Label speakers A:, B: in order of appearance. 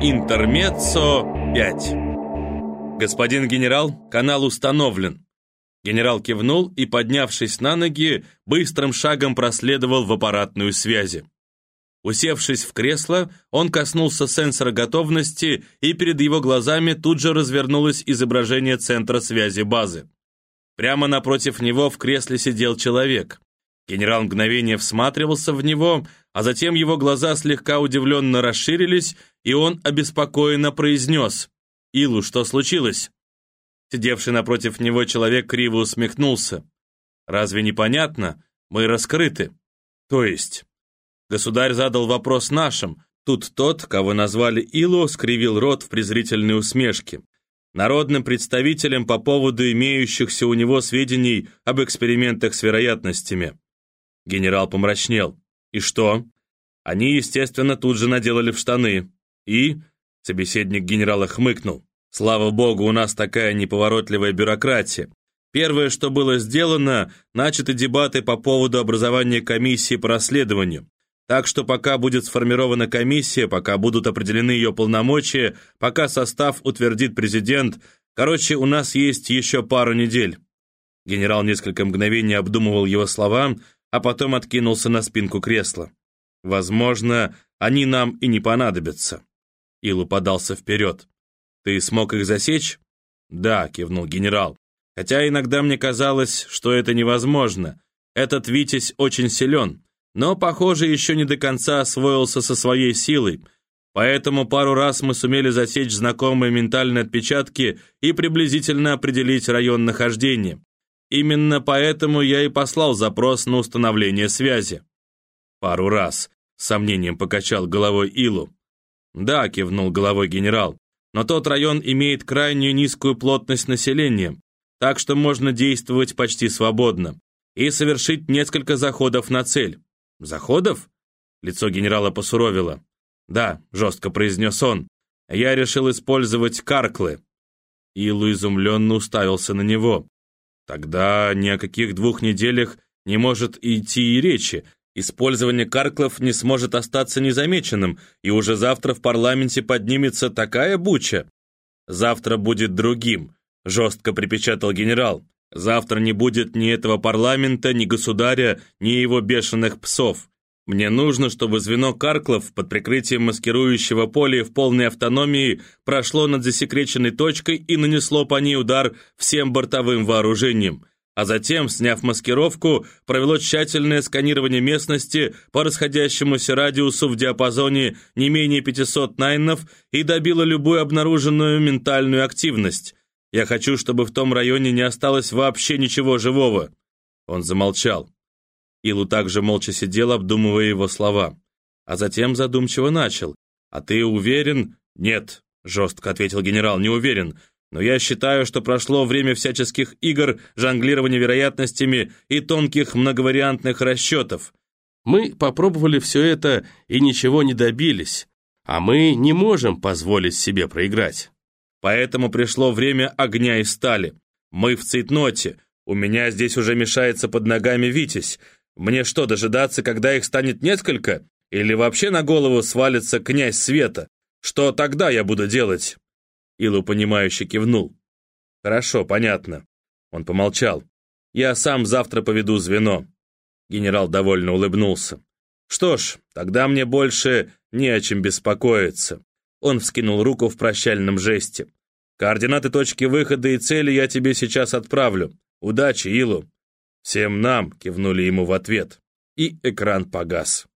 A: Интермеццо 5 «Господин генерал, канал установлен». Генерал кивнул и, поднявшись на ноги, быстрым шагом проследовал в аппаратную связи. Усевшись в кресло, он коснулся сенсора готовности, и перед его глазами тут же развернулось изображение центра связи базы. Прямо напротив него в кресле сидел человек. Генерал мгновение всматривался в него, а затем его глаза слегка удивленно расширились, и он обеспокоенно произнес «Илу, что случилось?» Сидевший напротив него человек криво усмехнулся. «Разве непонятно? Мы раскрыты». «То есть?» Государь задал вопрос нашим. Тут тот, кого назвали Илу, скривил рот в презрительной усмешке. Народным представителем по поводу имеющихся у него сведений об экспериментах с вероятностями. Генерал помрачнел. «И что?» Они, естественно, тут же наделали в штаны. И... Собеседник генерала хмыкнул. «Слава богу, у нас такая неповоротливая бюрократия. Первое, что было сделано, начаты дебаты по поводу образования комиссии по расследованию. Так что пока будет сформирована комиссия, пока будут определены ее полномочия, пока состав утвердит президент, короче, у нас есть еще пару недель». Генерал несколько мгновений обдумывал его слова, а потом откинулся на спинку кресла. Возможно, они нам и не понадобятся. Илу подался вперед. Ты смог их засечь? Да, кивнул генерал. Хотя иногда мне казалось, что это невозможно. Этот Витязь очень силен, но, похоже, еще не до конца освоился со своей силой, поэтому пару раз мы сумели засечь знакомые ментальные отпечатки и приблизительно определить район нахождения. Именно поэтому я и послал запрос на установление связи. Пару раз, с сомнением покачал головой Илу. Да, кивнул головой генерал, но тот район имеет крайне низкую плотность населения, так что можно действовать почти свободно и совершить несколько заходов на цель. Заходов? Лицо генерала посуровило. Да, жестко произнес он. Я решил использовать карклы. Илу изумленно уставился на него. Тогда ни о каких двух неделях не может идти и речи. Использование карклов не сможет остаться незамеченным, и уже завтра в парламенте поднимется такая буча. Завтра будет другим, жестко припечатал генерал. Завтра не будет ни этого парламента, ни государя, ни его бешеных псов. Мне нужно, чтобы звено Карклов под прикрытием маскирующего поля в полной автономии прошло над засекреченной точкой и нанесло по ней удар всем бортовым вооружением, а затем, сняв маскировку, провело тщательное сканирование местности по расходящемуся радиусу в диапазоне не менее 500 найнов и добило любую обнаруженную ментальную активность. Я хочу, чтобы в том районе не осталось вообще ничего живого». Он замолчал. Илу также молча сидел, обдумывая его слова. А затем задумчиво начал. «А ты уверен?» «Нет», — жестко ответил генерал, — «не уверен. Но я считаю, что прошло время всяческих игр, жонглирования вероятностями и тонких многовариантных расчетов. Мы попробовали все это и ничего не добились, а мы не можем позволить себе проиграть. Поэтому пришло время огня и стали. Мы в цейтноте. У меня здесь уже мешается под ногами Витязь. Мне что, дожидаться, когда их станет несколько? Или вообще на голову свалится князь света? Что тогда я буду делать?» Илу, понимающе кивнул. «Хорошо, понятно». Он помолчал. «Я сам завтра поведу звено». Генерал довольно улыбнулся. «Что ж, тогда мне больше не о чем беспокоиться». Он вскинул руку в прощальном жесте. «Координаты точки выхода и цели я тебе сейчас отправлю. Удачи, Илу!» «Всем нам!» — кивнули ему в ответ. И экран погас.